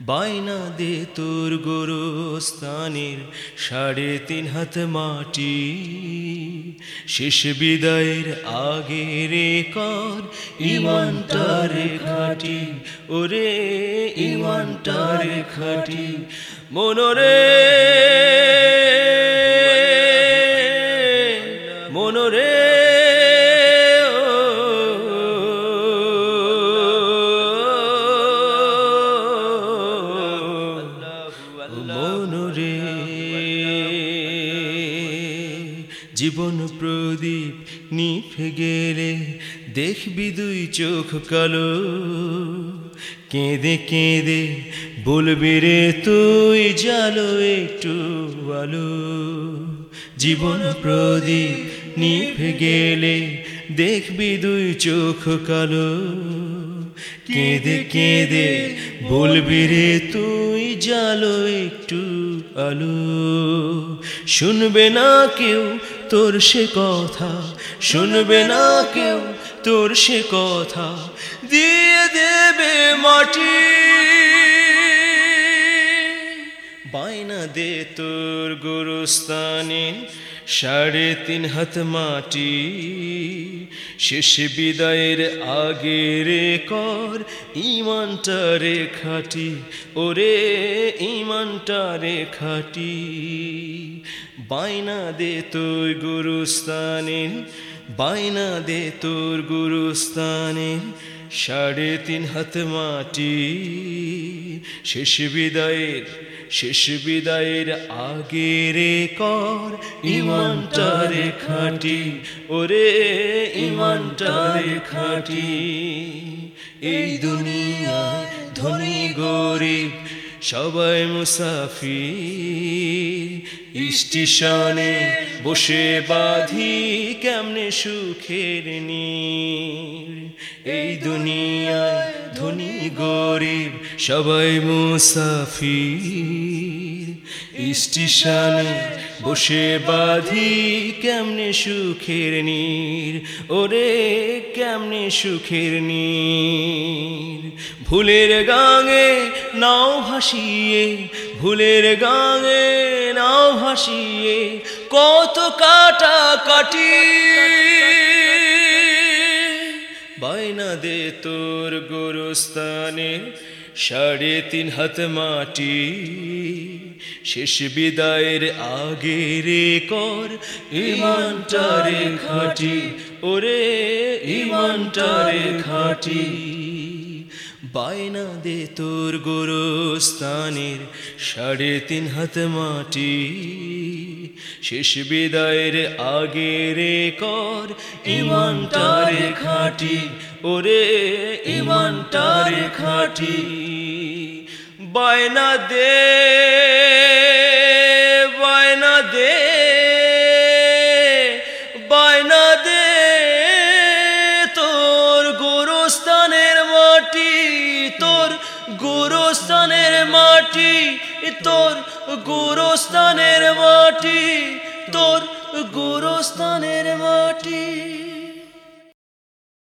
বায়না দে তোর গোরস্থানের সাড়ে তিন হাত মাটি। শেষ বিদায়ের আগে রে কর ইমানটারে খাটি ওরে ইমানটার খাটি মনোরে জীবন প্রদীপ নিভে গেলে দেখবি দুই চোখ কালো। কেঁদে কেঁদে বলবি রে তুই জালো একটু আলো। জীবন প্রদীপ নিভে গেলে দেখবি দুই চোখ কালো। কেঁদে কেঁদে বলবি রে তুই জালো একটু আলো। শুনবে না কেউ তোর সে কথা শুনবে না কেউ, তোর সে কথা দিয়ে দেবে মাটি। বাইনা দে তোর গোরস্থানে সাড়ে তিন হাত মাটি, শেষ বিদায়ের আগে রে কর ইমানটারে খাটি, ওরে ইমানটারে খাটি। বাইনা দে তোর গুরুস্থানে বাইনা দে তোর গুরুস্থানে সাড়ে তিন হাত মাটি। শেষ বিদায়ের শেষ বিদায়ের আগে রে কর ইমানটারে খাটি। ওরে ইমানটারে খাটি। এই দুনিয়ায় ধনী গরিব, সবাই মুসাফির। স্টেশনে বসে বাঁধি কেমনে সুখের নীর? এই দুনিয়ায় ধনী, গরিব, সবাই মুসাফির। স্টেশনে বসে বাঁধি কেমনে সুখের নীর? ওরে, কেমনে সুখের নীর? ভুলের গাঙে নাও ভাসিয়ে, ভুলের গাঙে নাও ভাসিয়ে, কত কাটা কাটি। তোর গোরস্থানে সাড়ে তিন হাত মাটি। শেষ বিদায়ের আগে রে কর ইমানটারে খাটি। ওরে ইমানটারে খাটি। বায়না দে তোর গোরস্থানের সাড়ে তিন হাত মাটি। শেষ বিদায়ের আগে রে কর ইমানটারে খাটি। ওরে ইমানটারে খাটি বায়না দে বায়না দে বায়না দে তোর গোরস্থানের মাটি, তোর গোরস্থানের মাটি, তোর গোরস্থানের মাটি, তোর গোরস্থানের মাটি।